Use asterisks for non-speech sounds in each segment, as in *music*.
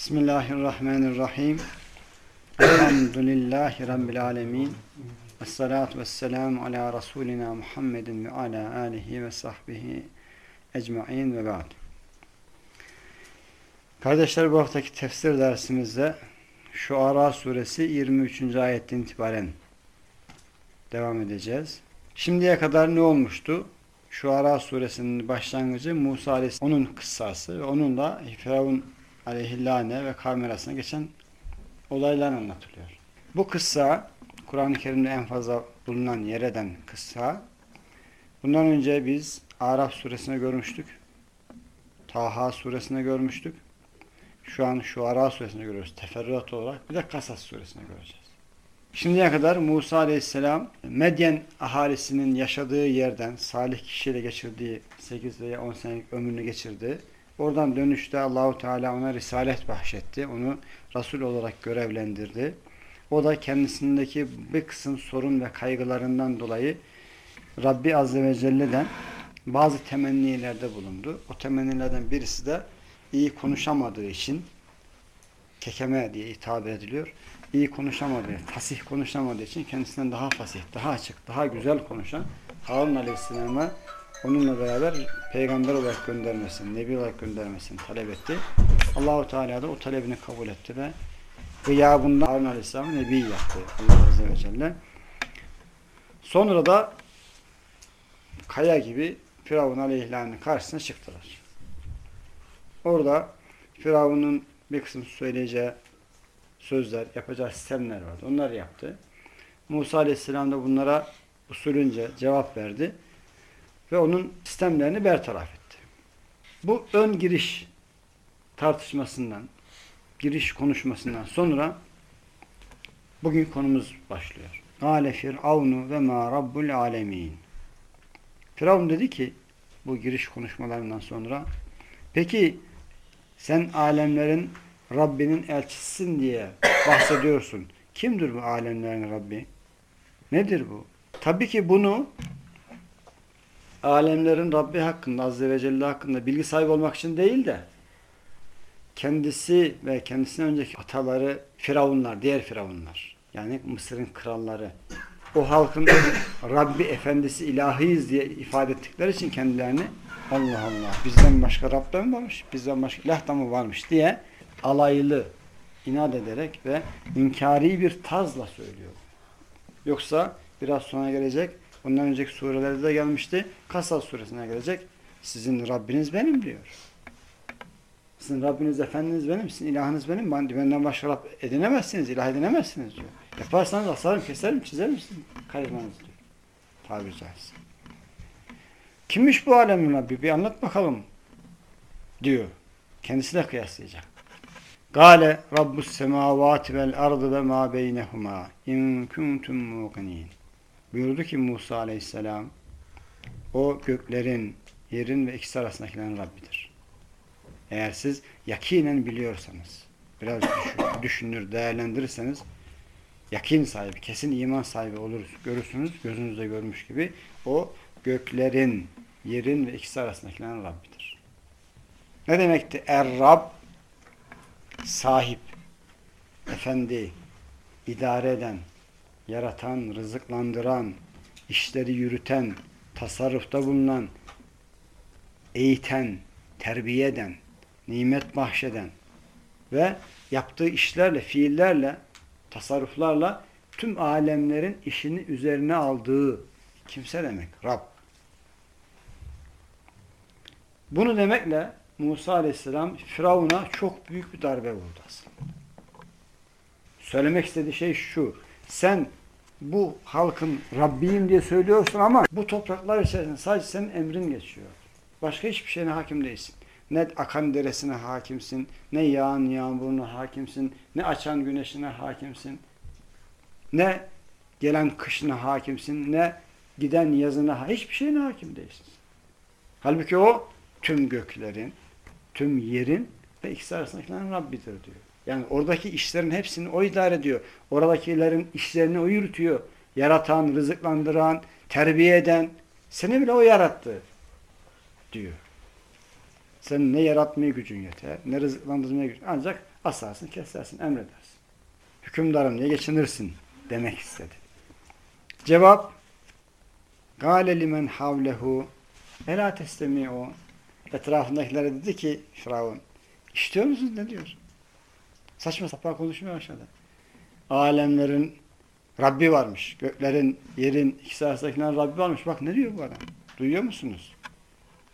Bismillahirrahmanirrahim. Elhamdülillahi Rabbil alemin. Esselatu vesselamu ala Resulina Muhammedin ve ala alihi ve sahbihi ecma'in ve ba'd. Kardeşler bu haftaki tefsir dersimizde Şuara suresi 23. ayetten itibaren devam edeceğiz. Şimdiye kadar ne olmuştu? Şuara suresinin başlangıcı Musa onun kıssası ve onunla Firavun aleyhillâne ve kavmi arasında geçen olaylar anlatılıyor. Bu kıssa Kur'an-ı Kerim'de en fazla bulunan yer eden kıssa. Bundan önce biz Araf suresine görmüştük. Taha suresine görmüştük. Şu an şu Ara suresine görüyoruz. Teferruat olarak bir de Kasas suresine göreceğiz. Şimdiye kadar Musa aleyhisselam Medyen ahalisinin yaşadığı yerden salih kişiyle geçirdiği 8 veya 10 senelik ömrünü geçirdi. Oradan dönüşte Allahu Teala ona risalet bahşetti. Onu Resul olarak görevlendirdi. O da kendisindeki bir kısım sorun ve kaygılarından dolayı Rabbi Azze ve Celle'den bazı temennilerde bulundu. O temennilerden birisi de iyi konuşamadığı için kekeme diye hitap ediliyor. İyi konuşamadığı, fasih konuşamadığı için kendisinden daha fasih, daha açık, daha güzel konuşan Harun Aleyhisselam'a onunla beraber peygamber olarak göndermesini, nebi olarak göndermesini talep etti. Allahu Teala da o talebini kabul etti ve gıyabında Harun Aleyhisselam'ı nebi yaptı Allah Azze ve Celle. Sonra da kaya gibi Firavun Aleyhisselam'ın karşısına çıktılar. Orada Firavun'un bir kısım söyleyeceği sözler, yapacağı sistemler vardı. Onları yaptı. Musa Aleyhisselam da bunlara usulünce cevap verdi ve onun sistemlerini bertaraf etti. Bu ön giriş tartışmasından, giriş konuşmasından sonra bugün konumuz başlıyor. Gale Firavunu ve ma rabbul alemin. Firavun dedi ki bu giriş konuşmalarından sonra peki sen alemlerin Rabbinin elçisisin diye bahsediyorsun. Kimdir bu alemlerin Rabbi? Nedir bu? Tabii ki bunu alemlerin Rabbi hakkında, Azze ve Celle hakkında bilgi sahibi olmak için değil de kendisi ve kendisinden önceki ataları firavunlar, diğer firavunlar yani Mısır'ın kralları o halkın *laughs* Rabbi efendisi ilahiyiz diye ifade ettikleri için kendilerini Allah Allah bizden başka Rab mı varmış, bizden başka ilah da mı varmış diye alaylı inat ederek ve inkari bir tazla söylüyor. Yoksa biraz sonra gelecek Bundan önceki surelerde de gelmişti. Kasas suresine gelecek. Sizin Rabbiniz benim diyor. Sizin Rabbiniz Efendiniz benim, sizin ilahınız benim. Benden başka Rab edinemezsiniz, ilah edinemezsiniz diyor. Yaparsanız asarım, keserim, çizerim sizin karizmanızı diyor. Tabiri caizse. Kimmiş bu alemin Rabbi? Bir anlat bakalım diyor. Kendisi de kıyaslayacak. Gale Rabbus semavati vel ardı ve ma beynehuma in kuntum muqinin. Buyurdu ki Musa aleyhisselam o göklerin, yerin ve ikisi arasındakilerin Rabbidir. Eğer siz yakinen biliyorsanız, biraz düşünür, değerlendirirseniz yakin sahibi, kesin iman sahibi oluruz, görürsünüz, gözünüzde görmüş gibi o göklerin, yerin ve ikisi arasındakilerin Rabbidir. Ne demekti? Er-Rab sahip, efendi, idare eden, yaratan, rızıklandıran, işleri yürüten, tasarrufta bulunan, eğiten, terbiye eden, nimet bahşeden ve yaptığı işlerle, fiillerle, tasarruflarla tüm alemlerin işini üzerine aldığı kimse demek. Rab. Bunu demekle Musa Aleyhisselam Firavun'a çok büyük bir darbe vurdu aslında. Söylemek istediği şey şu. Sen bu halkın Rabbiyim diye söylüyorsun ama bu topraklar içerisinde sadece senin emrin geçiyor. Başka hiçbir şeyine hakim değilsin. Ne akan deresine hakimsin, ne yağan yağmuruna hakimsin, ne açan güneşine hakimsin, ne gelen kışına hakimsin, ne giden yazına hiçbir şeyine hakim değilsin. Halbuki o tüm göklerin, tüm yerin ve ikisi arasındakilerin Rabbidir diyor. Yani oradaki işlerin hepsini o idare ediyor. Oradakilerin işlerini o yürütüyor. Yaratan, rızıklandıran, terbiye eden, seni bile o yarattı diyor. Senin ne yaratmaya gücün yeter, ne rızıklandırmaya gücün. Ancak asarsın, kesersin, emredersin. Hükümdarım diye geçinirsin demek istedi. Cevap Gâle limen havlehu Ela o Etrafındakilere dedi ki Firavun İşitiyor musunuz ne diyor? Saçma sapan konuşmaya başladı. Alemlerin Rabbi varmış. Göklerin, yerin, ikisi arasındakilerin Rabbi varmış. Bak ne diyor bu adam? Duyuyor musunuz?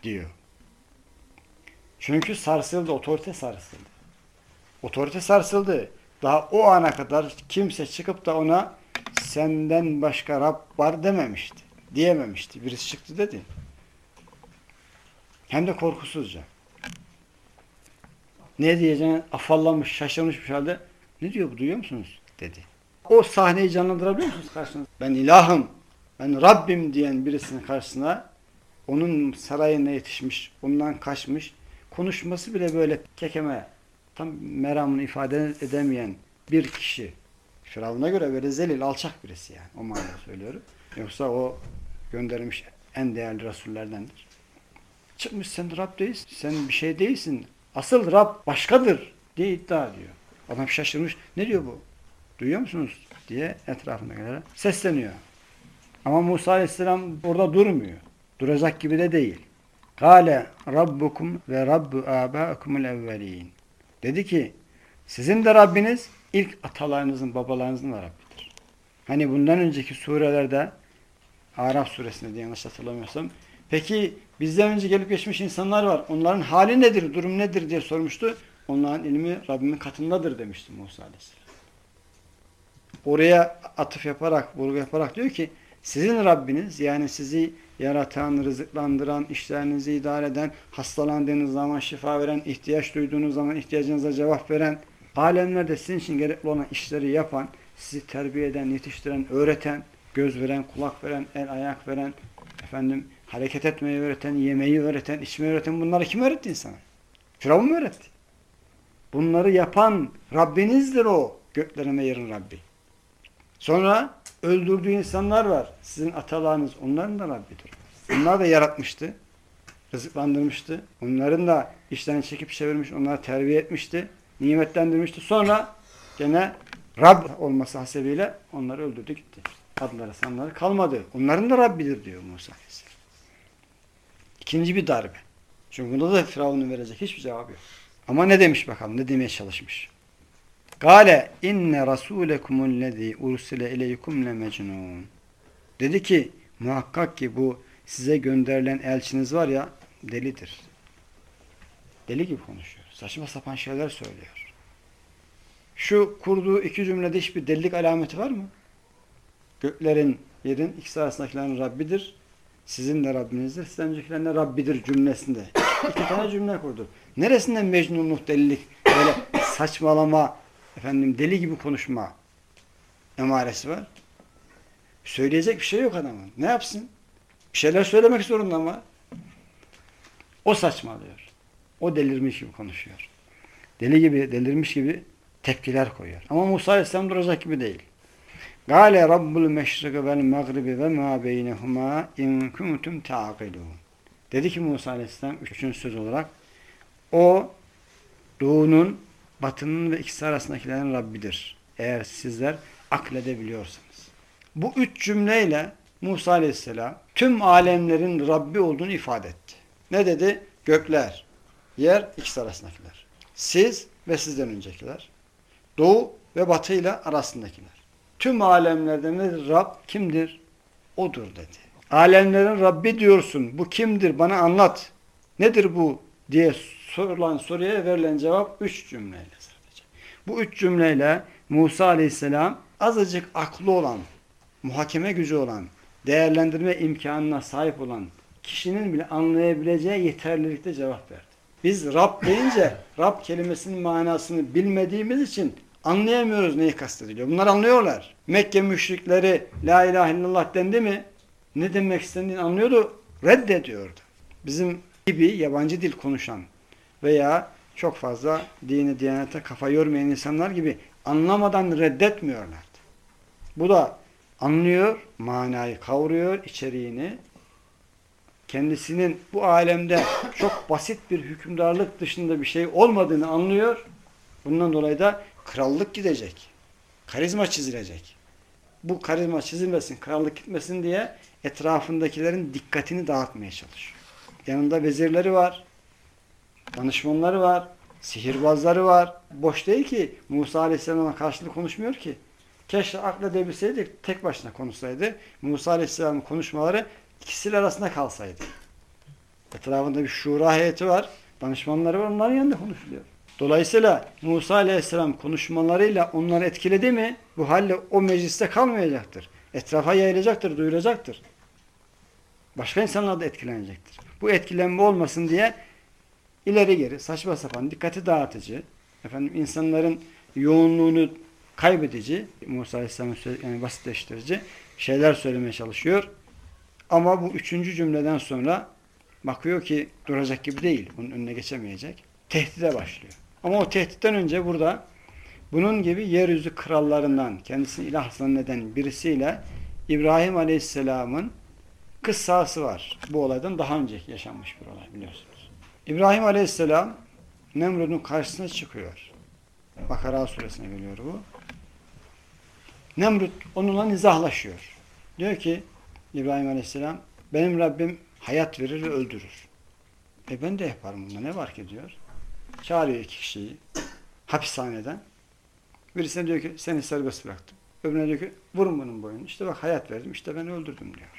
Diyor. Çünkü sarsıldı, otorite sarsıldı. Otorite sarsıldı. Daha o ana kadar kimse çıkıp da ona senden başka Rab var dememişti. Diyememişti. Birisi çıktı dedi. Hem de korkusuzca. Ne diyeceğini afallamış, şaşırmış bir halde ne diyor bu duyuyor musunuz? dedi. O sahneyi canlandırabiliyor musunuz karşınızda? Ben ilahım, ben Rabbim diyen birisinin karşısına onun sarayına yetişmiş, ondan kaçmış, konuşması bile böyle kekeme, tam meramını ifade edemeyen bir kişi. Firavun'a göre böyle zelil, alçak birisi yani. O manada söylüyorum. Yoksa o gönderilmiş en değerli rasullerdendir. Çıkmış sen Rab değilsin, sen bir şey değilsin. Asıl Rab başkadır diye iddia ediyor. Adam şaşırmış. Ne diyor bu? Duyuyor musunuz? diye etrafındakilere sesleniyor. Ama Musa Aleyhisselam orada durmuyor. Duracak gibi de değil. Kale Rabbukum ve Rabbu âbâkumul evvelîn. Dedi ki sizin de Rabbiniz ilk atalarınızın, babalarınızın da Rabbidir. Hani bundan önceki surelerde Araf suresinde diye yanlış hatırlamıyorsam peki bizden önce gelip geçmiş insanlar var. Onların hali nedir, durum nedir diye sormuştu. Onların ilmi Rabbimin katındadır demişti Musa Aleyhisselam. Oraya atıf yaparak, vurgu yaparak diyor ki sizin Rabbiniz yani sizi yaratan, rızıklandıran, işlerinizi idare eden, hastalandığınız zaman şifa veren, ihtiyaç duyduğunuz zaman ihtiyacınıza cevap veren, alemlerde sizin için gerekli olan işleri yapan, sizi terbiye eden, yetiştiren, öğreten, göz veren, kulak veren, el ayak veren, efendim hareket etmeyi öğreten, yemeği öğreten, içmeyi öğreten bunları kim öğretti insana? Firavun mu öğretti? Bunları yapan Rabbinizdir o. Göklerin ve yerin Rabbi. Sonra öldürdüğü insanlar var. Sizin atalarınız onların da Rabbidir. Onlar da yaratmıştı. Rızıklandırmıştı. Onların da işlerini çekip çevirmiş, onları terbiye etmişti. Nimetlendirmişti. Sonra gene Rab olması hasebiyle onları öldürdü gitti. Adları sanları kalmadı. Onların da Rabbidir diyor Musa Aleyhisselam. İkinci bir darbe. Çünkü bunda da Firavun'un verecek hiçbir cevabı yok. Ama ne demiş bakalım, ne demeye çalışmış. Gale inne rasulekumullezî ursile ileykum le mecnun. Dedi ki muhakkak ki bu size gönderilen elçiniz var ya delidir. Deli gibi konuşuyor. Saçma sapan şeyler söylüyor. Şu kurduğu iki cümlede hiçbir delilik alameti var mı? Göklerin, yerin, ikisi arasındakilerin Rabbidir. Sizin de Rabbinizdir. Sizden öncekilerin de Rabbidir cümlesinde. İki tane cümle kurdu. Neresinden mecnunluk, delilik, böyle saçmalama, efendim deli gibi konuşma emaresi var. Söyleyecek bir şey yok adamın. Ne yapsın? Bir şeyler söylemek zorunda ama o saçmalıyor. O delirmiş gibi konuşuyor. Deli gibi, delirmiş gibi tepkiler koyuyor. Ama Musa Aleyhisselam duracak gibi değil. Gale Rabbul meşriki vel mağribi ve ma beynehuma in kuntum ta'qilun. Dedi ki Musa Aleyhisselam üçüncü söz olarak o doğunun batının ve ikisi arasındakilerin Rabbidir. Eğer sizler akledebiliyorsanız. Bu üç cümleyle Musa Aleyhisselam tüm alemlerin Rabbi olduğunu ifade etti. Ne dedi? Gökler, yer, ikisi arasındakiler. Siz ve sizden öncekiler. Doğu ve batı ile arasındakiler. Tüm alemlerde nedir Rab? Kimdir? Odur dedi. Alemlerin Rabbi diyorsun. Bu kimdir? Bana anlat. Nedir bu? diye sorulan soruya verilen cevap üç cümleyle sadece. Bu üç cümleyle Musa Aleyhisselam azıcık aklı olan, muhakeme gücü olan, değerlendirme imkanına sahip olan kişinin bile anlayabileceği yeterlilikte cevap verdi. Biz Rab deyince *laughs* Rab kelimesinin manasını bilmediğimiz için anlayamıyoruz neyi kastediliyor. Bunlar anlıyorlar. Mekke müşrikleri La ilahe illallah dendi mi ne demek istediğini anlıyordu, reddediyordu. Bizim gibi yabancı dil konuşan veya çok fazla dini diyanete kafa yormayan insanlar gibi anlamadan reddetmiyorlardı. Bu da anlıyor, manayı kavruyor, içeriğini kendisinin bu alemde çok basit bir hükümdarlık dışında bir şey olmadığını anlıyor. Bundan dolayı da krallık gidecek. Karizma çizilecek. Bu karizma çizilmesin, krallık gitmesin diye etrafındakilerin dikkatini dağıtmaya çalışıyor. Yanında vezirleri var, danışmanları var, sihirbazları var. Boş değil ki Musa Aleyhisselam'a karşılık konuşmuyor ki. Keşke akledebilseydik tek başına konuşsaydı. Musa Aleyhisselam'ın konuşmaları ikisiyle arasında kalsaydı. Etrafında bir şura heyeti var. Danışmanları var. Onların yanında konuşuluyor. Dolayısıyla Musa Aleyhisselam konuşmalarıyla onları etkiledi mi bu halle o mecliste kalmayacaktır. Etrafa yayılacaktır, duyuracaktır. Başka insanlar da etkilenecektir. Bu etkilenme olmasın diye ileri geri saçma sapan dikkati dağıtıcı efendim insanların yoğunluğunu kaybedici Musa Aleyhisselam'ın yani basitleştirici şeyler söylemeye çalışıyor. Ama bu üçüncü cümleden sonra bakıyor ki duracak gibi değil. Bunun önüne geçemeyecek. Tehdide başlıyor. Ama o tehditten önce burada bunun gibi yeryüzü krallarından kendisini ilah zanneden birisiyle İbrahim Aleyhisselam'ın kıssası var. Bu olaydan daha önce yaşanmış bir olay biliyorsunuz. İbrahim Aleyhisselam Nemrud'un karşısına çıkıyor. Bakara suresine geliyor bu. Nemrut onunla nizahlaşıyor. Diyor ki İbrahim Aleyhisselam benim Rabbim hayat verir ve öldürür. E ben de yaparım bunda ne var ki diyor Çağırıyor iki kişiyi hapishaneden. Birisine diyor ki seni serbest bıraktım. Öbürüne diyor ki vurun bunun boyunu. İşte bak hayat verdim işte ben öldürdüm diyor.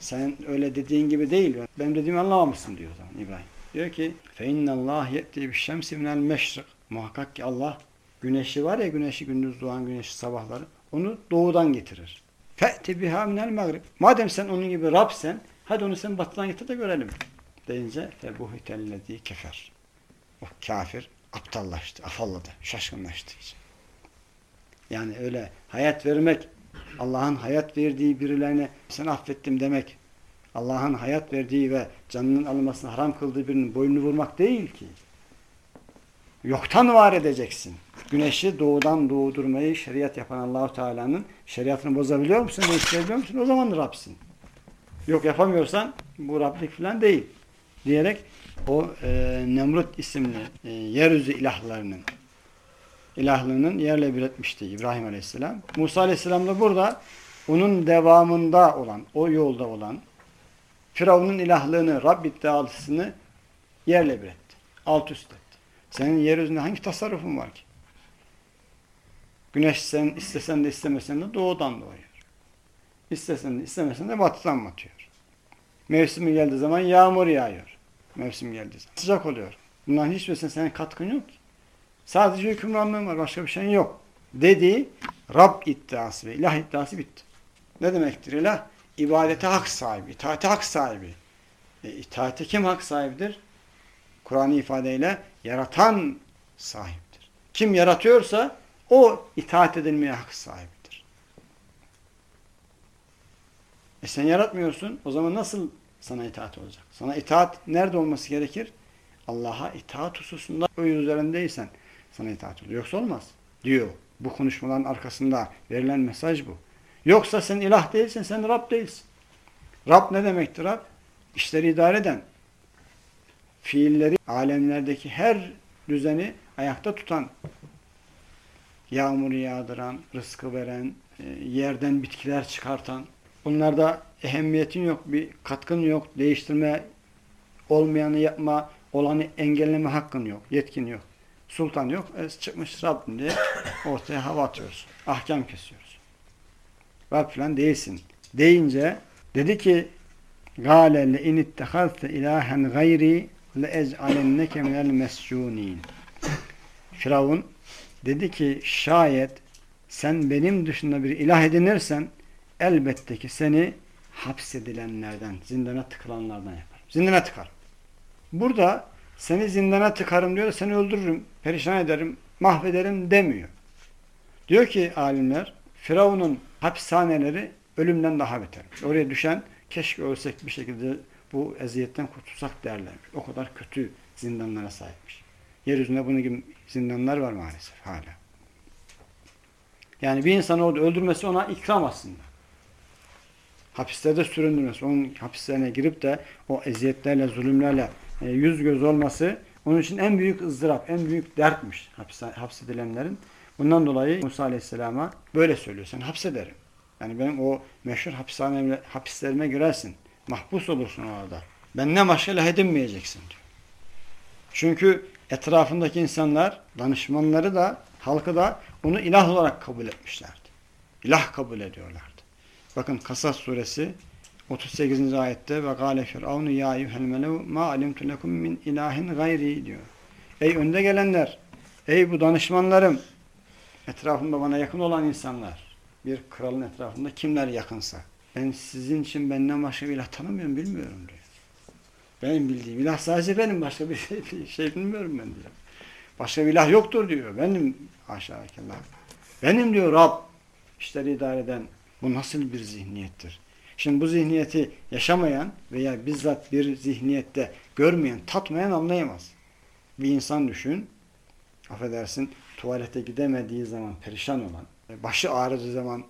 Sen öyle dediğin gibi değil. Benim dediğimi anlamamışsın diyor o zaman İbrahim. Diyor ki فَاِنَّ اللّٰهِ يَتِّي بِالشَّمْسِ مِنَ الْمَشْرِقِ Muhakkak ki Allah güneşi var ya güneşi gündüz doğan güneşi sabahları onu doğudan getirir. فَأْتِ بِهَا مِنَ الْمَغْرِبِ Madem sen onun gibi Rabsen hadi onu sen batıdan getir de görelim. Deyince فَبُهِتَ الَّذ۪ي kefer. O kafir aptallaştı, afalladı, şaşkınlaştı. Yani öyle hayat vermek, Allah'ın hayat verdiği birilerine sen affettim demek, Allah'ın hayat verdiği ve canının alınmasını haram kıldığı birinin boynunu vurmak değil ki. Yoktan var edeceksin. Güneşi doğudan doğdurmayı şeriat yapan Allahu Teala'nın şeriatını bozabiliyor musun? Değiştirebiliyor musun? O zaman Rabsin. Yok yapamıyorsan bu Rablik falan değil. Diyerek o e, Nemrut isimli e, yeryüzü ilahlarının ilahlığının yerle bir etmişti İbrahim Aleyhisselam. Musa Aleyhisselam da burada onun devamında olan, o yolda olan Firavun'un ilahlığını, Rab iddialısını yerle bir etti. Alt üst etti. Senin yeryüzünde hangi tasarrufun var ki? Güneş sen istesen de istemesen de doğudan doğuyor. İstesen de istemesen de batıdan batıyor. Mevsimi geldiği zaman yağmur yağıyor. Mevsim zaman. Sıcak oluyor. Bunların hiçbirisine senin katkın yok ki. Sadece hükümranlığın var. Başka bir şeyin yok. Dedi Rab iddiası ve ilah iddiası bitti. Ne demektir ilah? İbadete hak sahibi, itaate hak sahibi. E, itaate kim hak sahibidir? Kur'an ifadeyle yaratan sahiptir. Kim yaratıyorsa o itaat edilmeye hak sahibidir. E sen yaratmıyorsun. O zaman nasıl sana itaat olacak? Sana itaat nerede olması gerekir? Allah'a itaat hususunda o üzerindeysen sana itaat olur. Yoksa olmaz. Diyor. Bu konuşmaların arkasında verilen mesaj bu. Yoksa sen ilah değilsin, sen Rab değilsin. Rab ne demektir Rab? İşleri idare eden, fiilleri, alemlerdeki her düzeni ayakta tutan, yağmuru yağdıran, rızkı veren, e, yerden bitkiler çıkartan, Bunlarda ehemmiyetin yok, bir katkın yok, değiştirme, olmayanı yapma, olanı engelleme hakkın yok, yetkin yok. Sultan yok, e, çıkmış Rabbim diye ortaya hava atıyoruz, ahkam kesiyoruz. Rab filan değilsin. Deyince dedi ki Gâle le inittehazte ilahen gayri le ec'alenneke minel mescûnîn. Firavun dedi ki şayet sen benim dışında bir ilah edinirsen elbette ki seni hapsedilenlerden, zindana tıkılanlardan yaparım. Zindana tıkar. Burada seni zindana tıkarım diyor, seni öldürürüm, perişan ederim, mahvederim demiyor. Diyor ki alimler, Firavun'un hapishaneleri ölümden daha beter. Oraya düşen keşke ölsek bir şekilde bu eziyetten kurtulsak derler. O kadar kötü zindanlara sahipmiş. Yeryüzünde bunun gibi zindanlar var maalesef hala. Yani bir insanı orada öldürmesi ona ikram aslında. Hapislerde süründürmesi, onun hapislerine girip de o eziyetlerle, zulümlerle e, yüz göz olması onun için en büyük ızdırap, en büyük dertmiş hapis, hapsedilenlerin. Bundan dolayı Musa Aleyhisselam'a böyle söylüyor. Sen hapsederim. Yani benim o meşhur hapishane, hapislerime girersin. Mahpus olursun orada. Benden başka ilah edinmeyeceksin diyor. Çünkü etrafındaki insanlar, danışmanları da, halkı da onu ilah olarak kabul etmişlerdi. İlah kabul ediyorlardı. Bakın Kasas suresi 38. ayette ve gâle firavunu ya eyyuhel melev ma alimtu lekum min ilahin gayri diyor. Ey önde gelenler, ey bu danışmanlarım, etrafımda bana yakın olan insanlar, bir kralın etrafında kimler yakınsa, ben sizin için benden başka bir ilah tanımıyorum, bilmiyorum diyor. Benim bildiğim ilah sadece benim, başka bir şey, bir şey bilmiyorum ben diyor. Başka bir ilah yoktur diyor. Benim haşa Allah. Benim diyor Rab işleri idare eden bu nasıl bir zihniyettir? Şimdi bu zihniyeti yaşamayan veya bizzat bir zihniyette görmeyen, tatmayan anlayamaz. Bir insan düşün, affedersin, tuvalete gidemediği zaman perişan olan, başı ağrıdığı zaman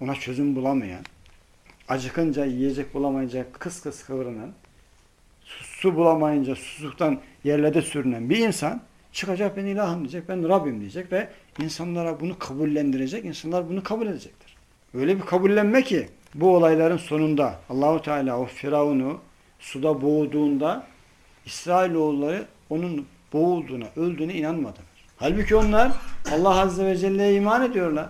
ona çözüm bulamayan, acıkınca yiyecek bulamayınca kıs kıs kıvırınan, su bulamayınca susuzluktan yerlerde sürünen bir insan çıkacak ben ilahım diyecek, ben Rabbim diyecek ve insanlara bunu kabullendirecek, insanlar bunu kabul edecektir. Öyle bir kabullenme ki bu olayların sonunda Allahu Teala o Firavun'u suda boğduğunda İsrailoğulları onun boğulduğuna, öldüğüne inanmadılar. Halbuki onlar Allah Azze ve Celle'ye iman ediyorlar.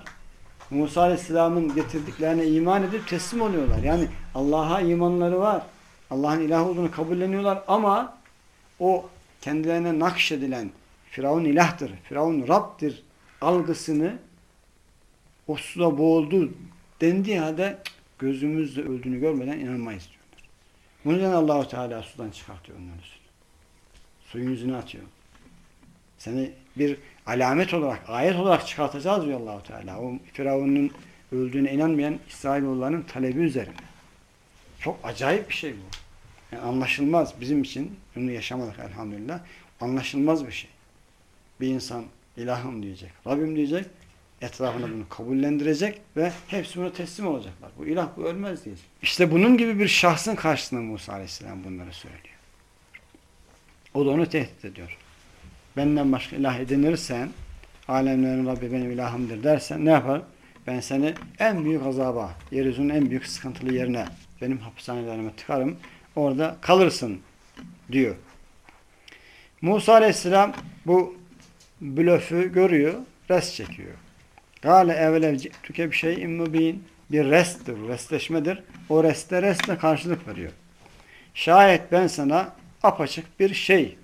Musa Aleyhisselam'ın getirdiklerine iman edip teslim oluyorlar. Yani Allah'a imanları var. Allah'ın ilah olduğunu kabulleniyorlar ama o kendilerine nakşedilen Firavun ilahtır, Firavun Rab'dir algısını o suda boğuldu dendiği halde gözümüzle öldüğünü görmeden inanmayız diyorlar. Bunun yüzden Allahu Teala sudan çıkartıyor onları. Suyun yüzüne atıyor. Seni bir alamet olarak, ayet olarak çıkartacağız diyor Allahu Teala. O Firavun'un öldüğüne inanmayan İsrailoğullarının talebi üzerine. Çok acayip bir şey bu. Yani anlaşılmaz bizim için. Bunu yaşamadık elhamdülillah. Anlaşılmaz bir şey. Bir insan ilahım diyecek, Rabbim diyecek, etrafına bunu kabullendirecek ve hepsi buna teslim olacaklar. Bu ilah bu ölmez diyecek. İşte bunun gibi bir şahsın karşısında Musa Aleyhisselam bunları söylüyor. O da onu tehdit ediyor. Benden başka ilah edinirsen, alemlerin Rabbi benim ilahımdır dersen ne yapar? Ben seni en büyük azaba, yeryüzünün en büyük sıkıntılı yerine, benim hapishanelerime tıkarım, orada kalırsın diyor. Musa Aleyhisselam bu blöfü görüyor, res çekiyor. Gale evvel tüke bir şey mübin bir resttir, restleşmedir. O reste restle karşılık veriyor. Şayet ben sana apaçık bir şey,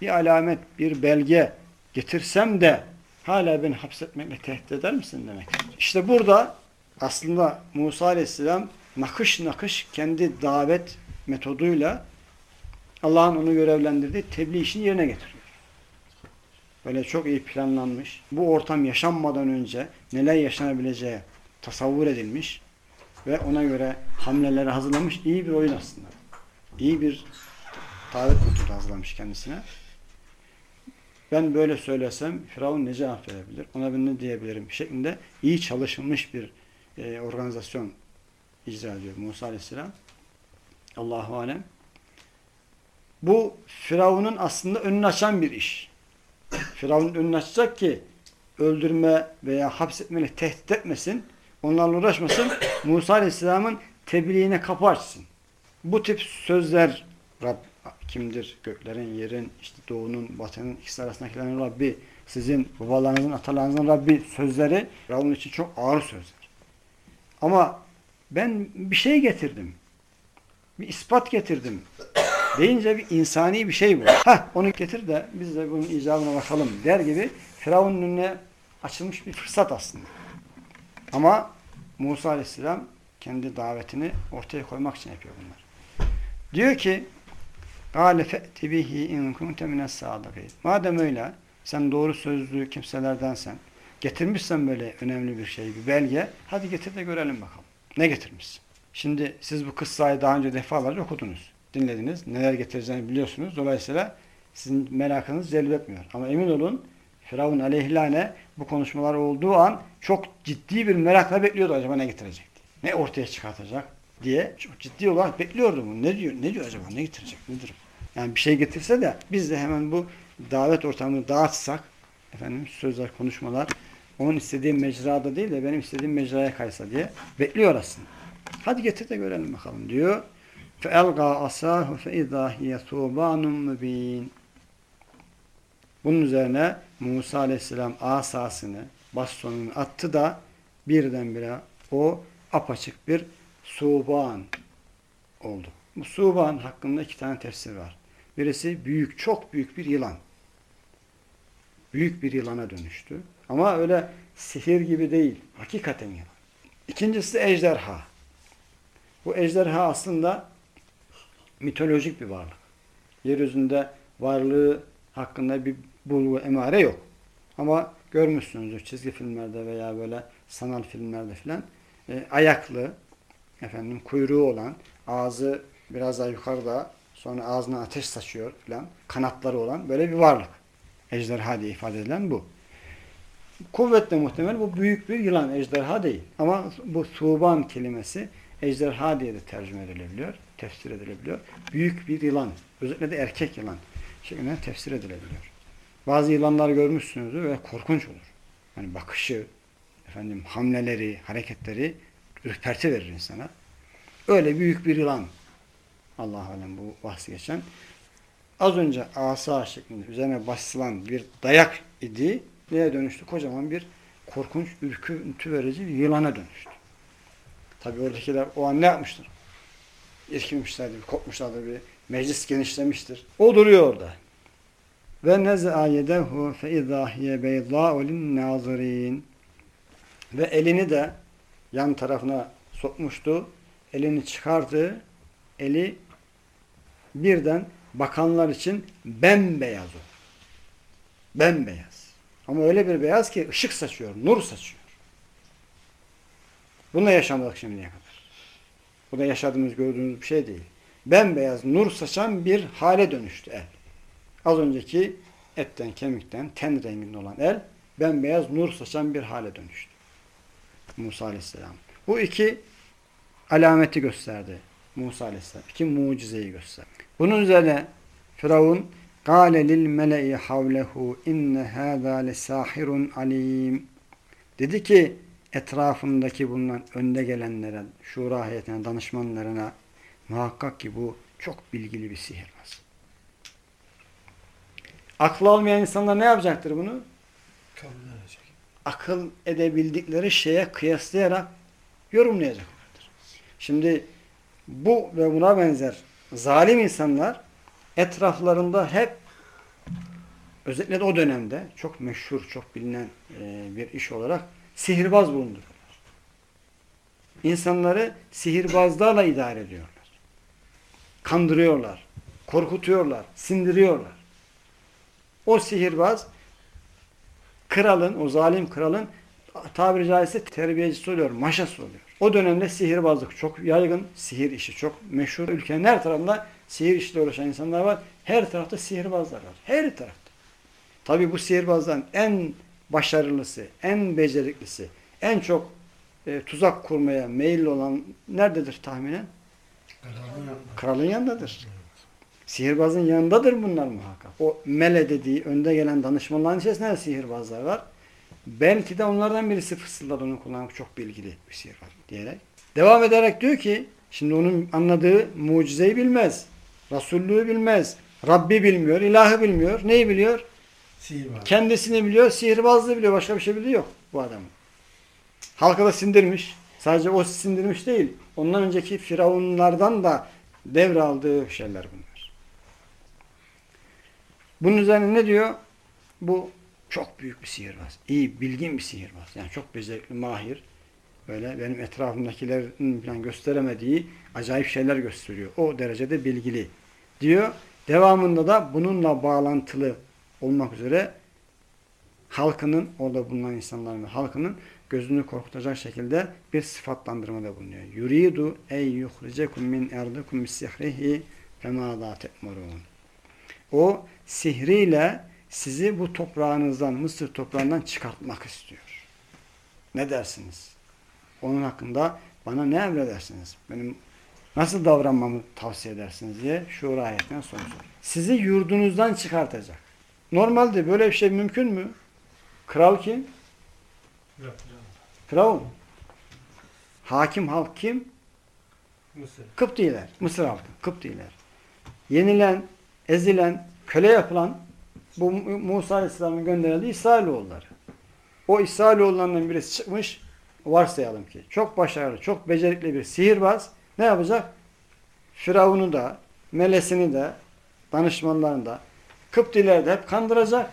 bir alamet, bir belge getirsem de hala beni hapsetmekle tehdit eder misin demek. İşte burada aslında Musa Aleyhisselam nakış nakış kendi davet metoduyla Allah'ın onu görevlendirdiği tebliğ işini yerine getiriyor. Böyle çok iyi planlanmış. Bu ortam yaşanmadan önce neler yaşanabileceği tasavvur edilmiş ve ona göre hamleleri hazırlamış iyi bir oyun aslında. İyi bir davet metodu hazırlamış kendisine. Ben böyle söylesem Firavun ne cevap verebilir? Ona ben ne diyebilirim? Şeklinde iyi çalışılmış bir e, organizasyon icra ediyor Musa Aleyhisselam. Allahu Alem. Bu Firavun'un aslında önünü açan bir iş. Firavun önünü açacak ki öldürme veya hapsetmeyle tehdit etmesin, onlarla uğraşmasın, *coughs* Musa Aleyhisselam'ın tebliğine kapı açsın. Bu tip sözler Rab kimdir? Göklerin, yerin, işte doğunun, batının ikisi arasındakilerin Rabbi, sizin babalarınızın, atalarınızın Rabbi sözleri Firavun için çok ağır sözler. Ama ben bir şey getirdim. Bir ispat getirdim deyince bir insani bir şey bu. Heh onu getir de biz de bunun icabına bakalım der gibi Firavun'un önüne açılmış bir fırsat aslında. Ama Musa Aleyhisselam kendi davetini ortaya koymak için yapıyor bunlar. Diyor ki قَالَ فَأْتِ بِهِ اِنْ كُنْتَ مِنَ السَّادَقِينَ Madem öyle, sen doğru sözlü kimselerdensen, getirmişsen böyle önemli bir şey, bir belge, hadi getir de görelim bakalım. Ne getirmişsin? Şimdi siz bu kıssayı daha önce defalarca okudunuz dinlediniz. Neler getireceğini biliyorsunuz. Dolayısıyla sizin merakınız celbetmiyor. Ama emin olun Firavun aleyhilane bu konuşmalar olduğu an çok ciddi bir merakla bekliyordu acaba ne getirecek Ne ortaya çıkartacak? diye çok ciddi olarak bekliyordum. bunu. Ne diyor? Ne diyor acaba? Ne getirecek? Nedir? Yani bir şey getirse de biz de hemen bu davet ortamını dağıtsak efendim sözler, konuşmalar onun istediği mecrada değil de benim istediğim mecraya kaysa diye bekliyor aslında. Hadi getir de görelim bakalım diyor. فَاَلْقَى عَصَاهُ فَاِذَا هِيَ ثُوبَانٌ مُب۪ينٌ Bunun üzerine Musa aleyhisselam asasını, bastonunu attı da birdenbire o apaçık bir suban oldu. Bu suban hakkında iki tane tefsir var. Birisi büyük, çok büyük bir yılan. Büyük bir yılana dönüştü. Ama öyle sihir gibi değil. Hakikaten yılan. İkincisi ejderha. Bu ejderha aslında mitolojik bir varlık. Yeryüzünde varlığı hakkında bir bulgu, emare yok. Ama görmüşsünüzdür çizgi filmlerde veya böyle sanal filmlerde filan e, ayaklı, efendim kuyruğu olan, ağzı biraz daha yukarıda, sonra ağzına ateş saçıyor filan, kanatları olan böyle bir varlık. Ejderha diye ifade edilen bu. Kuvvetle muhtemel bu büyük bir yılan, ejderha değil. Ama bu suban kelimesi ejderha diye de tercüme edilebiliyor, tefsir edilebiliyor. Büyük bir yılan, özellikle de erkek yılan şeklinde tefsir edilebiliyor. Bazı yılanlar görmüşsünüzdür ve korkunç olur. Yani bakışı, efendim hamleleri, hareketleri ürperti verir insana. Öyle büyük bir yılan Allah alem bu bahsi geçen. Az önce asa şeklinde üzerine basılan bir dayak idi. Neye dönüştü? Kocaman bir korkunç, ürküntü verici bir yılana dönüştü. Tabi oradakiler o an ne yapmıştır? İrkilmişlerdir, kopmuşlardır, bir meclis genişlemiştir. O duruyor orada. Ve nez'a yedehu fe izahiye beydâ'u linnâzirîn. Ve elini de yan tarafına sokmuştu. Elini çıkardı. Eli birden bakanlar için bembeyaz o. Bembeyaz. Ama öyle bir beyaz ki ışık saçıyor, nur saçıyor. Bununla yaşamadık şimdiye kadar. Bu da yaşadığımız, gördüğümüz bir şey değil. Bembeyaz, nur saçan bir hale dönüştü el. Az önceki etten, kemikten, ten renginde olan el, bembeyaz, nur saçan bir hale dönüştü. Musa Aleyhisselam. Bu iki alameti gösterdi Musa Aleyhisselam. İki mucizeyi gösterdi. Bunun üzerine Firavun قَالَ لِلْمَلَئِ حَوْلَهُ اِنَّ هَذَا لَسَاحِرٌ alim. Dedi ki etrafındaki bulunan önde gelenlere, şura heyetine, danışmanlarına muhakkak ki bu çok bilgili bir sihirbaz. Akıl almayan insanlar ne yapacaktır bunu? Akıl edebildikleri şeye kıyaslayarak yorumlayacaklardır. Şimdi bu ve buna benzer zalim insanlar etraflarında hep özellikle de o dönemde çok meşhur, çok bilinen e, bir iş olarak sihirbaz bulunduruyorlar. İnsanları sihirbazlarla idare ediyorlar. Kandırıyorlar, korkutuyorlar, sindiriyorlar. O sihirbaz kralın, o zalim kralın tabiri caizse terbiyecisi oluyor, maşası oluyor. O dönemde sihirbazlık çok yaygın, sihir işi çok meşhur. Ülkenin her tarafında sihir işle uğraşan insanlar var. Her tarafta sihirbazlar var. Her tarafta. Tabi bu sihirbazların en başarılısı, en beceriklisi, en çok e, tuzak kurmaya meyilli olan nerededir tahminen? Kralın yanındadır. Sihirbazın yanındadır bunlar muhakkak. O mele dediği önde gelen danışmanların içerisinde de sihirbazlar var. Belki de onlardan birisi fısıldadı onu kullanmak çok bilgili bir sihirbaz diyerek. Devam ederek diyor ki şimdi onun anladığı mucizeyi bilmez. Resullüğü bilmez. Rabbi bilmiyor, ilahı bilmiyor. Neyi biliyor? Sihirbaz. Kendisini biliyor, sihirbazlığı biliyor. Başka bir şey biliyor bu adamın. Halka da sindirmiş. Sadece o sindirmiş değil. Ondan önceki firavunlardan da devraldığı şeyler bunlar. Bunun üzerine ne diyor? Bu çok büyük bir sihirbaz. İyi, bilgin bir sihirbaz. Yani çok becerikli, mahir. Böyle benim etrafımdakilerin falan gösteremediği acayip şeyler gösteriyor. O derecede bilgili. Diyor. Devamında da bununla bağlantılı olmak üzere halkının, orada bulunan insanların ve halkının gözünü korkutacak şekilde bir sıfatlandırmada bulunuyor. Yuridu ey yuhricekum min erdikum bisihrihi fema da te'murun. O sihriyle sizi bu toprağınızdan, Mısır toprağından çıkartmak istiyor. Ne dersiniz? Onun hakkında bana ne emredersiniz? Benim Nasıl davranmamı tavsiye edersiniz diye Şura ayetinden soru soruyor. Sizi yurdunuzdan çıkartacak. Normalde böyle bir şey mümkün mü? Kral kim? Yok, Firavun. Hakim halk kim? Mısır. Kıptiler. Mısır halkı. Kıptiler. Yenilen, ezilen, köle yapılan bu Mu- Musa Aleyhisselam'ın gönderildiği İsrailoğulları. O İsrailoğullarından birisi çıkmış varsayalım ki çok başarılı, çok becerikli bir sihirbaz ne yapacak? Firavun'u da, melesini de, danışmanlarını da, Kıptileri de hep kandıracak.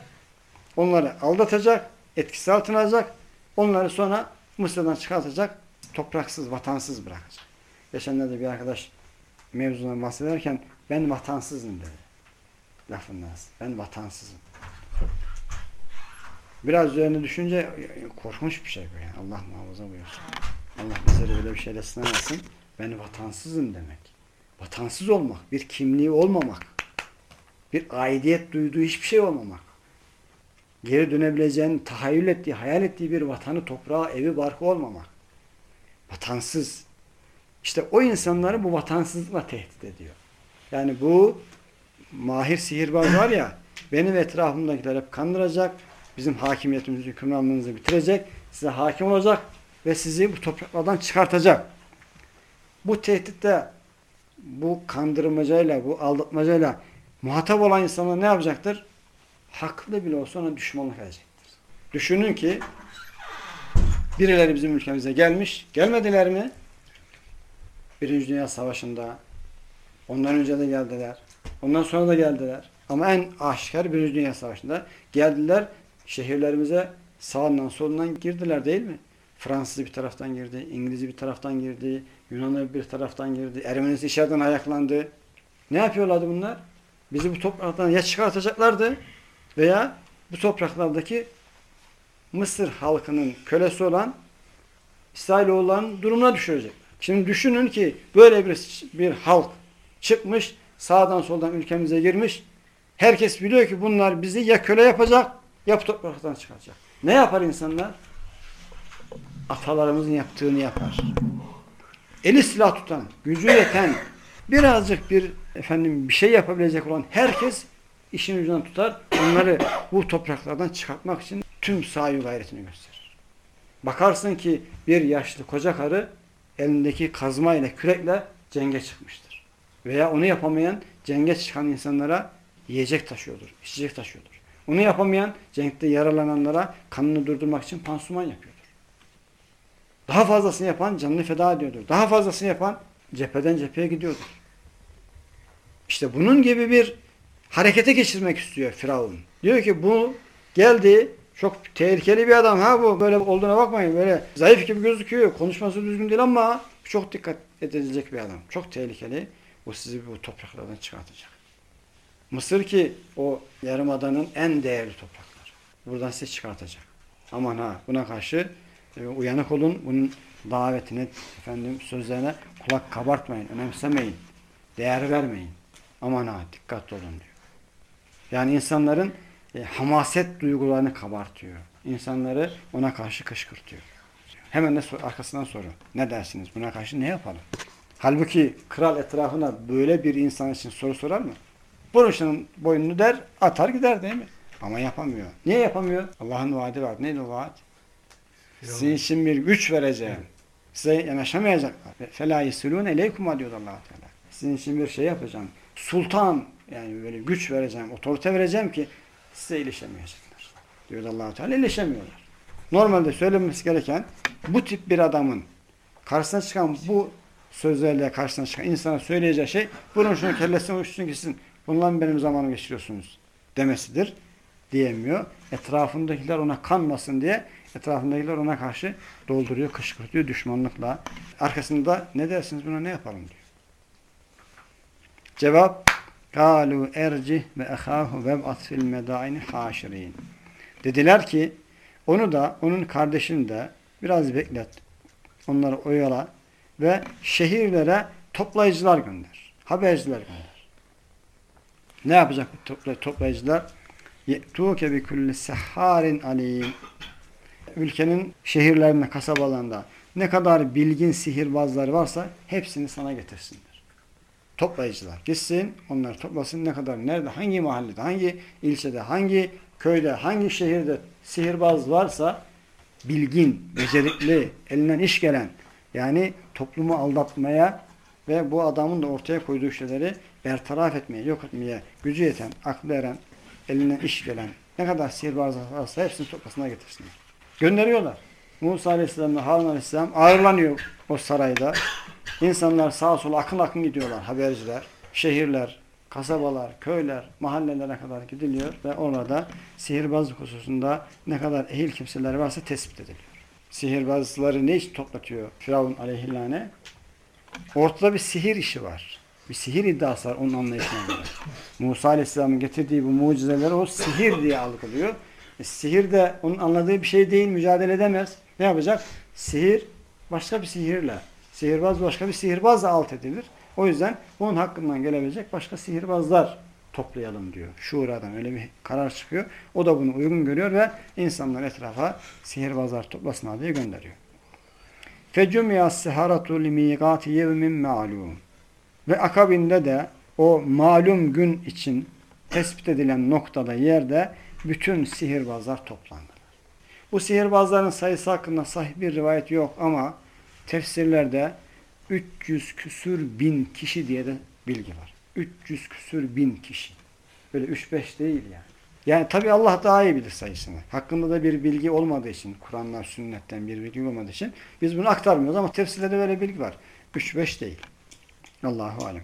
Onları aldatacak, etkisi altına alacak. Onları sonra Mısır'dan çıkartacak, topraksız, vatansız bırakacak. Geçenlerde bir arkadaş mevzudan bahsederken ben vatansızım dedi. Lafından. Ben vatansızım. Biraz üzerine düşünce korkunç bir şey bu yani. Allah muhafaza buyursun. Allah bize böyle bir şeyle sınamasın. Ben vatansızım demek. Vatansız olmak, bir kimliği olmamak, bir aidiyet duyduğu hiçbir şey olmamak. Geri dönebileceğini tahayyül ettiği, hayal ettiği bir vatanı, toprağı, evi, barkı olmamak. Vatansız. İşte o insanları bu vatansızlıkla tehdit ediyor. Yani bu mahir sihirbaz var ya *clears throat* benim etrafımdakiler hep kandıracak, bizim hakimiyetimizi, hükümranlığınızı bitirecek, size hakim olacak ve sizi bu topraklardan çıkartacak. Bu tehditte bu kandırmacayla, bu aldatmacayla muhatap olan insanlar ne yapacaktır? Haklı bile olsa ona düşmanlık edecektir. Düşünün ki birileri bizim ülkemize gelmiş, gelmediler mi? Birinci Dünya Savaşı'nda ondan önce de geldiler. Ondan sonra da geldiler. Ama en aşikar Birinci Dünya Savaşı'nda geldiler şehirlerimize sağından solundan girdiler değil mi? Fransız bir taraftan girdi, İngiliz bir taraftan girdi, Yunanlı bir taraftan girdi, Ermenisi içeriden ayaklandı. Ne yapıyorlardı bunlar? Bizi bu topraklardan ya çıkartacaklardı veya bu topraklardaki Mısır halkının kölesi olan İsrailoğullarının durumuna düşürecek. Şimdi düşünün ki böyle bir, bir halk çıkmış, sağdan soldan ülkemize girmiş. Herkes biliyor ki bunlar bizi ya köle yapacak ya bu topraktan çıkaracak. Ne yapar insanlar? Atalarımızın yaptığını yapar. Eli silah tutan, gücü yeten, birazcık bir efendim bir şey yapabilecek olan herkes işin ucundan tutar. Onları bu topraklardan çıkartmak için tüm sahi gayretini gösterir. Bakarsın ki bir yaşlı koca karı elindeki kazma ile kürekle cenge çıkmıştır. Veya onu yapamayan cenge çıkan insanlara yiyecek taşıyordur, içecek taşıyordur. Onu yapamayan cenkte yaralananlara kanını durdurmak için pansuman yapıyordur. Daha fazlasını yapan canını feda ediyordur. Daha fazlasını yapan cepheden cepheye gidiyordur. İşte bunun gibi bir harekete geçirmek istiyor Firavun. Diyor ki bu geldi çok tehlikeli bir adam ha bu böyle olduğuna bakmayın böyle zayıf gibi gözüküyor konuşması düzgün değil ama çok dikkat edilecek bir adam. Çok tehlikeli. O sizi bu topraklardan çıkartacak. Mısır ki o yarımadanın en değerli toprakları. Buradan sizi çıkartacak. Aman ha buna karşı e, uyanık olun. Bunun davetine, efendim sözlerine kulak kabartmayın, önemsemeyin. Değer vermeyin Aman ha dikkatli olun diyor. Yani insanların e, hamaset duygularını kabartıyor. İnsanları ona karşı kışkırtıyor. Hemen de sor, arkasından soru. Ne dersiniz? Buna karşı ne yapalım? Halbuki kral etrafına böyle bir insan için soru sorar mı? Buruşunun boynunu der, atar gider değil mi? Ama yapamıyor. Niye yapamıyor? Allah'ın vaadi var. Neydi o vaat? Sizin için bir güç vereceğim. Size yanaşamayacaklar. فَلَا يَسِلُونَ اَلَيْكُمَا diyor allah Teala. Sizin için bir şey yapacağım. Sultan yani böyle güç vereceğim, otorite vereceğim ki size ilişemeyecekler. Diyor allah Teala. İlişemiyorlar. Normalde söylenmesi gereken bu tip bir adamın karşısına çıkan bu sözlerle karşısına çıkan insana söyleyeceği şey bunun şunu kellesine uçsun gitsin. Bununla benim zamanımı geçiriyorsunuz demesidir. Diyemiyor. Etrafındakiler ona kanmasın diye etrafındakiler ona karşı dolduruyor, kışkırtıyor düşmanlıkla. Arkasında ne dersiniz buna ne yapalım diyor. Cevap Kalu ercih ve ahahu ve atfil medaini haşirin. Dediler ki onu da onun kardeşini de biraz beklet. Onları oyala ve şehirlere toplayıcılar gönder. Haberciler gönder. Ne yapacak bu toplayıcılar? Ye'tuke bi kulli sehharin alim. Ülkenin şehirlerinde, kasabalarında ne kadar bilgin sihirbazlar varsa hepsini sana getirsinler toplayıcılar gitsin, onları toplasın ne kadar, nerede, hangi mahallede, hangi ilçede, hangi köyde, hangi şehirde sihirbaz varsa bilgin, becerikli, *laughs* elinden iş gelen yani toplumu aldatmaya ve bu adamın da ortaya koyduğu şeyleri bertaraf etmeye, yok etmeye gücü yeten, aklı eren, elinden iş gelen ne kadar sihirbaz varsa hepsini toplasına getirsinler. Gönderiyorlar. Musa Aleyhisselam ve Harun Aleyhisselam ağırlanıyor o sarayda. İnsanlar sağa sola akın akın gidiyorlar haberciler. Şehirler, kasabalar, köyler, mahallelere kadar gidiliyor ve orada sihirbazlık hususunda ne kadar ehil kimseler varsa tespit ediliyor. Sihirbazları ne için toplatıyor Firavun aleyhillâne? Ortada bir sihir işi var. Bir sihir iddiası var onun anlayışına göre. *laughs* Musa Aleyhisselam'ın getirdiği bu mucizeleri o sihir diye algılıyor. E, sihir de onun anladığı bir şey değil, mücadele edemez Ne yapacak? Sihir başka bir sihirle, sihirbaz başka bir sihirbazla alt edilir. O yüzden onun hakkından gelebilecek başka sihirbazlar toplayalım diyor. Şura'dan öyle bir karar çıkıyor. O da bunu uygun görüyor ve insanlar etrafa sihirbazlar toplasınlar diye gönderiyor. فَجُمِيَ السِّحَرَةُ لِمِيقَاتِ يَوْمٍ مَعْلُومٍ Ve akabinde de o malum gün için tespit edilen noktada, yerde bütün sihirbazlar toplandılar. Bu sihirbazların sayısı hakkında sahih bir rivayet yok ama tefsirlerde 300 küsür bin kişi diye de bilgi var. 300 küsür bin kişi. Böyle 3-5 değil yani. Yani tabi Allah daha iyi bilir sayısını. Hakkında da bir bilgi olmadığı için, Kur'an'dan, sünnetten bir bilgi olmadığı için biz bunu aktarmıyoruz ama tefsirlerde böyle bilgi var. 3-5 değil. Allahu alem.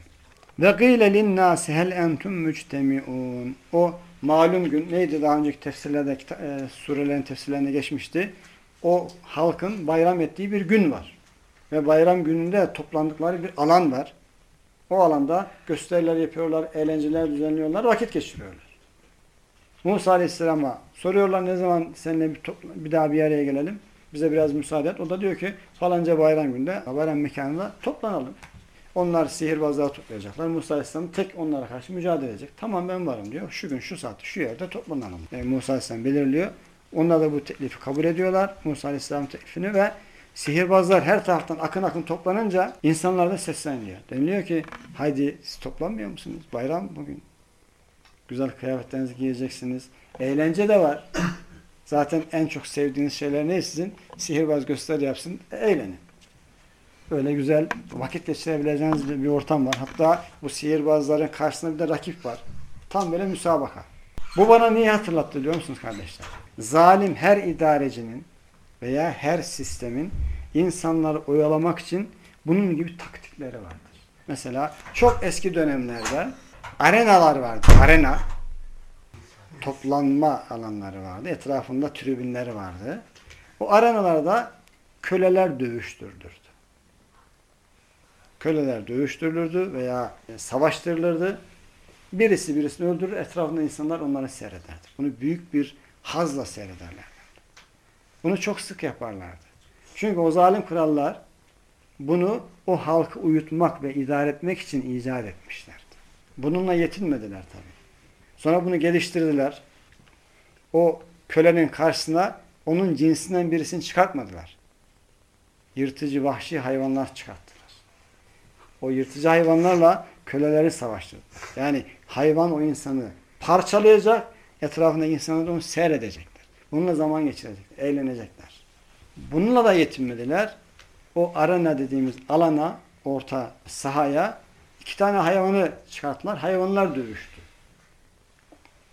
Ve gîle linnâsi hel entum müctemi'ûn. O malum gün neydi daha önceki tefsirlerde, e, surelerin tefsirlerinde geçmişti. O halkın bayram ettiği bir gün var. Ve bayram gününde toplandıkları bir alan var. O alanda gösteriler yapıyorlar, eğlenceler düzenliyorlar, vakit geçiriyorlar. Musa Aleyhisselam'a soruyorlar ne zaman seninle bir, bir daha bir araya gelelim. Bize biraz müsaade et. O da diyor ki falanca bayram günde bayram mekanında toplanalım. Onlar sihirbazları toplayacaklar. Musa Aleyhisselam tek onlara karşı mücadele edecek. Tamam ben varım diyor. Şu gün şu saatte şu yerde toplanalım. Yani Musa Aleyhisselam belirliyor. Onlar da bu teklifi kabul ediyorlar. Musa Aleyhisselam teklifini ve sihirbazlar her taraftan akın akın toplanınca insanlar da sesleniyor. Deniliyor ki haydi siz toplanmıyor musunuz? Bayram bugün. Güzel kıyafetlerinizi giyeceksiniz. Eğlence de var. *coughs* Zaten en çok sevdiğiniz şeyler ne sizin? Sihirbaz gösteri yapsın, eğlenin. Böyle güzel vakit geçirebileceğiniz bir ortam var. Hatta bu sihirbazların karşısında bir de rakip var. Tam böyle müsabaka. Bu bana niye hatırlattı biliyor musunuz kardeşler? Zalim her idarecinin veya her sistemin insanları oyalamak için bunun gibi taktikleri vardır. Mesela çok eski dönemlerde arenalar vardı. Arena toplanma alanları vardı. Etrafında tribünleri vardı. O arenalarda köleler dövüştürülürdü. Köleler dövüştürülürdü veya savaştırılırdı. Birisi birisini öldürür, etrafında insanlar onları seyrederdi. Bunu büyük bir hazla seyrederlerdi. Bunu çok sık yaparlardı. Çünkü o zalim krallar bunu o halkı uyutmak ve idare etmek için icat etmişlerdi. Bununla yetinmediler tabi. Sonra bunu geliştirdiler. O kölenin karşısına onun cinsinden birisini çıkartmadılar. Yırtıcı vahşi hayvanlar çıkarttılar. O yırtıcı hayvanlarla köleleri savaştırdılar. Yani hayvan o insanı parçalayacak, etrafındaki insanlar onu seyredecekler. Bununla zaman geçirecekler, eğlenecekler. Bununla da yetinmediler. O arena dediğimiz alana, orta sahaya iki tane hayvanı çıkarttılar. Hayvanlar dövüştü.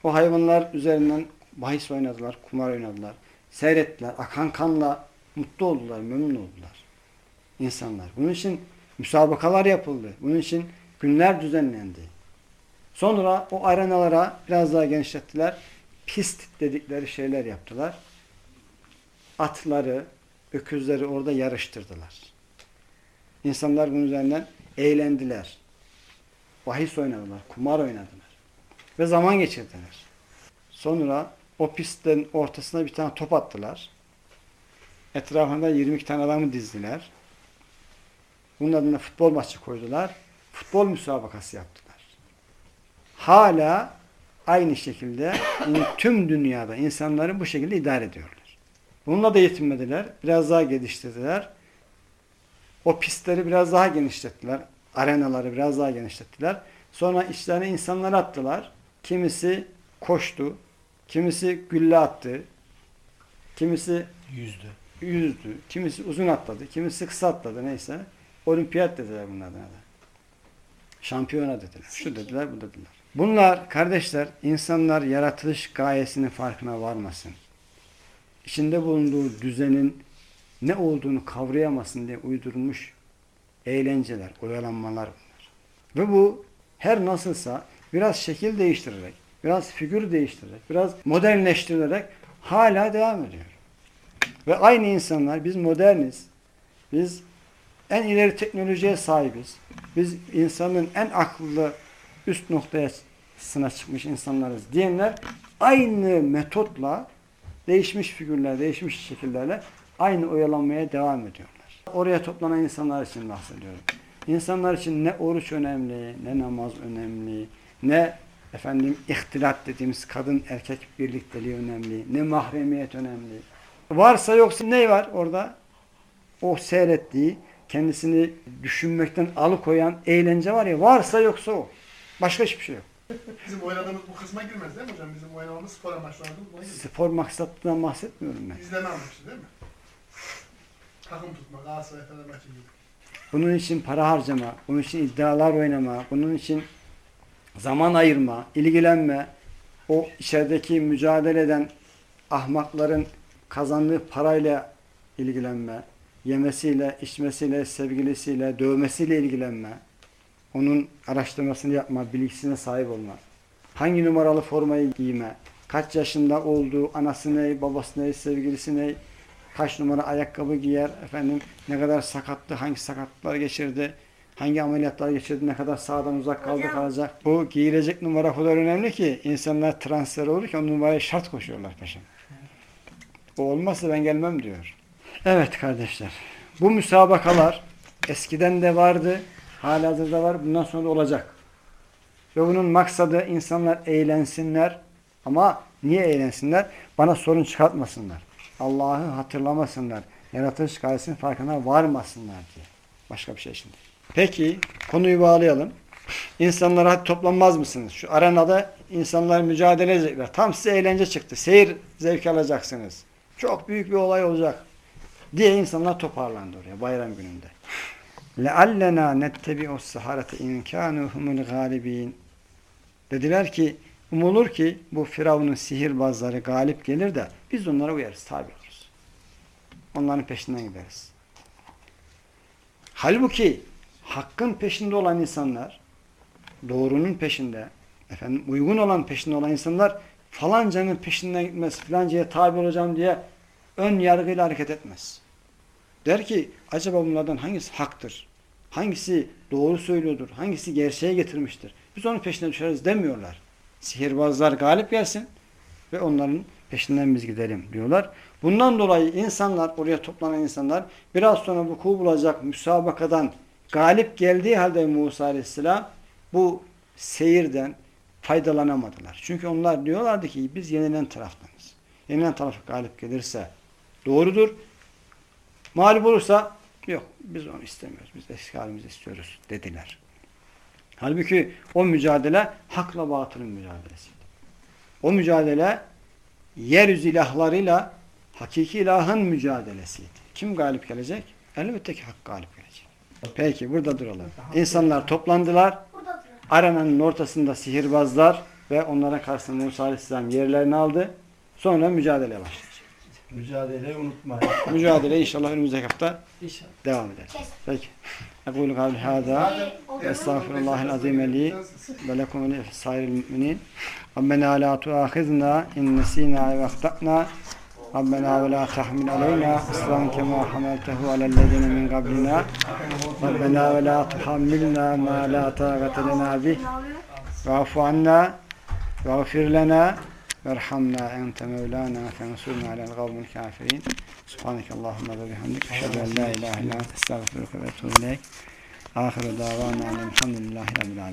O hayvanlar üzerinden bahis oynadılar, kumar oynadılar. Seyrettiler. Akan kanla mutlu oldular, memnun oldular. İnsanlar. Bunun için müsabakalar yapıldı. Bunun için günler düzenlendi. Sonra o arenalara biraz daha genişlettiler. Pist dedikleri şeyler yaptılar. Atları, öküzleri orada yarıştırdılar. İnsanlar bunun üzerinden eğlendiler. Bahis oynadılar, kumar oynadılar. Ve zaman geçirdiler. Sonra o pistin ortasına bir tane top attılar. Etrafında 22 tane adamı dizdiler. Bunun adına futbol maçı koydular. Futbol müsabakası yaptılar. Hala aynı şekilde tüm dünyada insanları bu şekilde idare ediyorlar. Bununla da yetinmediler. Biraz daha geliştirdiler. O pistleri biraz daha genişlettiler. arenaları biraz daha genişlettiler. Sonra içlerine insanlar attılar. Kimisi koştu, kimisi gülle attı, kimisi Yüzdü. yüzdü, kimisi uzun atladı, kimisi kısa atladı neyse. Olimpiyat dediler bunun adına da. Şampiyona dediler. Şu dediler, bu dediler. Bunlar kardeşler, insanlar yaratılış gayesinin farkına varmasın. İçinde bulunduğu düzenin ne olduğunu kavrayamasın diye uydurulmuş eğlenceler, oyalanmalar bunlar. Ve bu her nasılsa biraz şekil değiştirerek, biraz figür değiştirerek, biraz modernleştirilerek hala devam ediyor. Ve aynı insanlar biz moderniz. Biz en ileri teknolojiye sahibiz. Biz insanın en akıllı üst noktaya sına çıkmış insanlarız diyenler aynı metotla değişmiş figürler, değişmiş şekillerle aynı oyalanmaya devam ediyorlar. Oraya toplanan insanlar için bahsediyorum. İnsanlar için ne oruç önemli, ne namaz önemli, ne efendim ihtilat dediğimiz kadın erkek birlikteliği önemli, ne mahremiyet önemli. Varsa yoksa ne var orada? O seyrettiği, kendisini düşünmekten alıkoyan eğlence var ya varsa yoksa o. Başka hiçbir şey yok. Bizim oynadığımız bu kısma girmez değil mi hocam? Bizim oynamamız spor buna girmez. Spor maksatından bahsetmiyorum ben. İzleme amaçlı değil mi? Takım tutma, Galatasaray Fenerbahçe gibi. Bunun için para harcama, bunun için iddialar oynama, bunun için zaman ayırma, ilgilenme, o içerideki mücadele eden ahmakların kazandığı parayla ilgilenme, yemesiyle, içmesiyle, sevgilisiyle, dövmesiyle ilgilenme, onun araştırmasını yapma, bilgisine sahip olma, hangi numaralı formayı giyme, kaç yaşında olduğu, anası ne, babası ne, sevgilisi ne, kaç numara ayakkabı giyer, efendim ne kadar sakattı, hangi sakatlıklar geçirdi, hangi ameliyatlar geçirdi, ne kadar sağdan uzak kaldı Hocam. kalacak. Bu giyilecek numara o kadar önemli ki insanlar transfer olur ki o numaraya şart koşuyorlar peşin. O olmazsa ben gelmem diyor. Evet kardeşler. Bu müsabakalar eskiden de vardı, halihazırda var, bundan sonra da olacak. Ve bunun maksadı insanlar eğlensinler ama niye eğlensinler? Bana sorun çıkartmasınlar. Allah'ı hatırlamasınlar. Yaratılış gayesinin farkına varmasınlar diye. Başka bir şey değil. Peki konuyu bağlayalım. İnsanlara toplanmaz mısınız? Şu arenada insanlar mücadele edecekler. Tam size eğlence çıktı. Seyir zevki alacaksınız. Çok büyük bir olay olacak Diye insanlar toparlandı oraya bayram gününde. لَعَلَّنَا نَتَّبِعُ السَّحَرَةَ اِنْ كَانُوا هُمُ الْغَالِب۪ينَ Dediler ki umulur ki bu Firavun'un sihirbazları galip gelir de biz onlara uyarız, tabi oluruz. Onların peşinden gideriz. Halbuki hakkın peşinde olan insanlar, doğrunun peşinde, efendim uygun olan peşinde olan insanlar falancanın peşinden gitmez, filancaya tabi olacağım diye ön yargıyla hareket etmez. Der ki acaba bunlardan hangisi haktır? Hangisi doğru söylüyordur? Hangisi gerçeğe getirmiştir? Biz onun peşine düşeriz demiyorlar. Sihirbazlar galip gelsin ve onların peşinden biz gidelim diyorlar. Bundan dolayı insanlar, oraya toplanan insanlar biraz sonra vuku bulacak müsabakadan galip geldiği halde Musa Aleyhisselam bu seyirden faydalanamadılar. Çünkü onlar diyorlardı ki biz yenilen taraftanız. Yenilen taraf galip gelirse doğrudur. Mağlup olursa yok biz onu istemiyoruz. Biz eski halimizi istiyoruz dediler. Halbuki o mücadele hakla batılın mücadelesiydi. O mücadele yeryüzü ilahlarıyla hakiki ilahın mücadelesiydi. Kim galip gelecek? Elbette ki hak galip gelecek. Peki burada duralım. İnsanlar toplandılar. Arenanın ortasında sihirbazlar ve onlara karşı Musa Aleyhisselam yerlerini aldı. Sonra mücadele başladı. Mücadeleyi unutmayın. Mücadele inşallah önümüzdeki hafta İnşallah. devam eder. Kes. Peki. Ekulu kavli hâdâ Estağfirullahal azim li ve lekum ve lisairil müminin. Rabbena la tuâkhizna in nesînâ ve ahtâ'nâ. Rabbena ve la tahmil aleyna isran kema hamaltehu alellezine min qablina. Rabbena ve la tuhammilna ma la tâgate lena bih. Ne oluyor? واعف عنا واغفر لنا وارحمنا أنت مولانا فانصرنا على القوم الكافرين. سبحانك اللهم وبحمدك أشهد أن لا إله إلا أنت أستغفرك وأتوب إليك. آخر دعوانا أن الحمد لله رب العالمين.